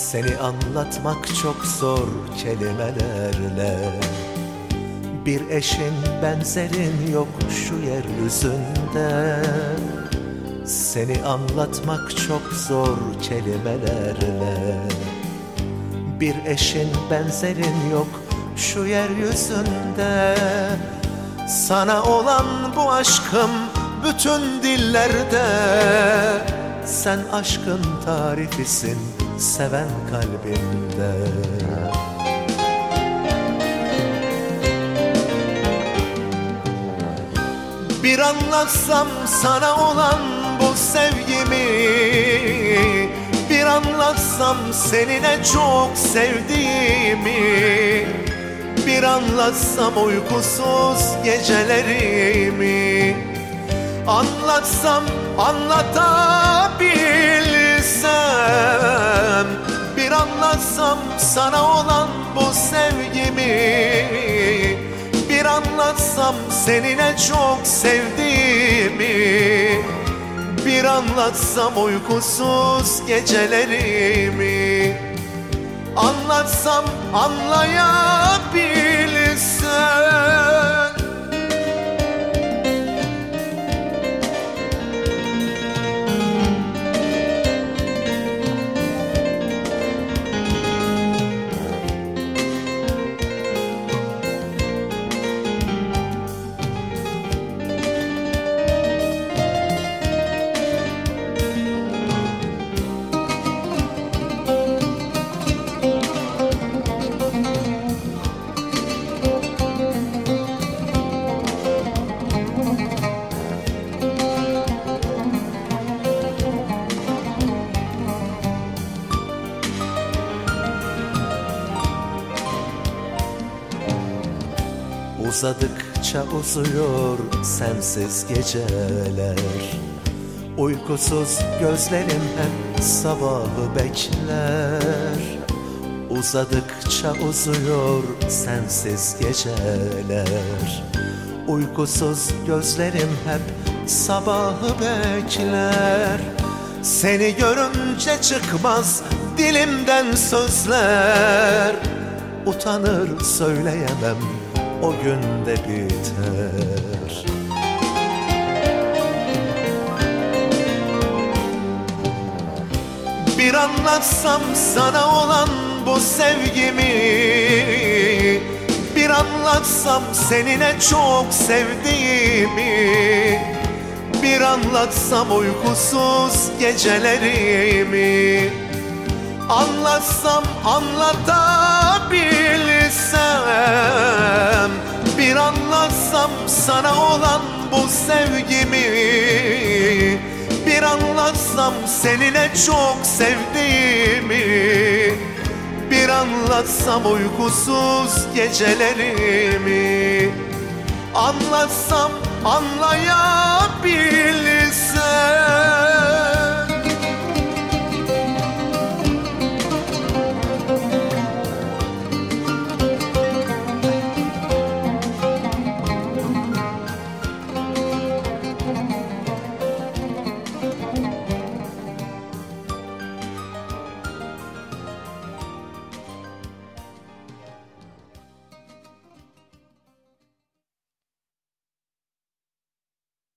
Seni anlatmak çok zor kelimelerle. Bir eşin benzerin yok şu yeryüzünde Seni anlatmak çok zor kelimelerle. Bir eşin benzerin yok şu yeryüzünde Sana olan bu aşkım bütün dillerde. Sen aşkın tarifisin seven kalbimde. Bir anlatsam sana olan bu sevgimi Bir anlatsam seninle çok sevdiğimi Bir anlatsam uykusuz gecelerimi Anlatsam anlatabilsem anlatsam sana olan bu sevgimi Bir anlatsam seninle çok sevdiğimi Bir anlatsam uykusuz gecelerimi Anlatsam anlayabilsen Uzadıkça uzuyor sensiz geceler. Uykusuz gözlerim hep sabahı bekler. Uzadıkça uzuyor sensiz geceler. Uykusuz gözlerim hep sabahı bekler. Seni görünce çıkmaz dilimden sözler. Utanır söyleyemem o günde biter. Bir anlatsam sana olan bu sevgimi Bir anlatsam seninle çok sevdiğimi Bir anlatsam uykusuz gecelerimi Anlatsam anlatabilsem sana olan bu sevgimi Bir anlatsam seninle çok sevdiğimi Bir anlatsam uykusuz gecelerimi Anlatsam anlayabilsem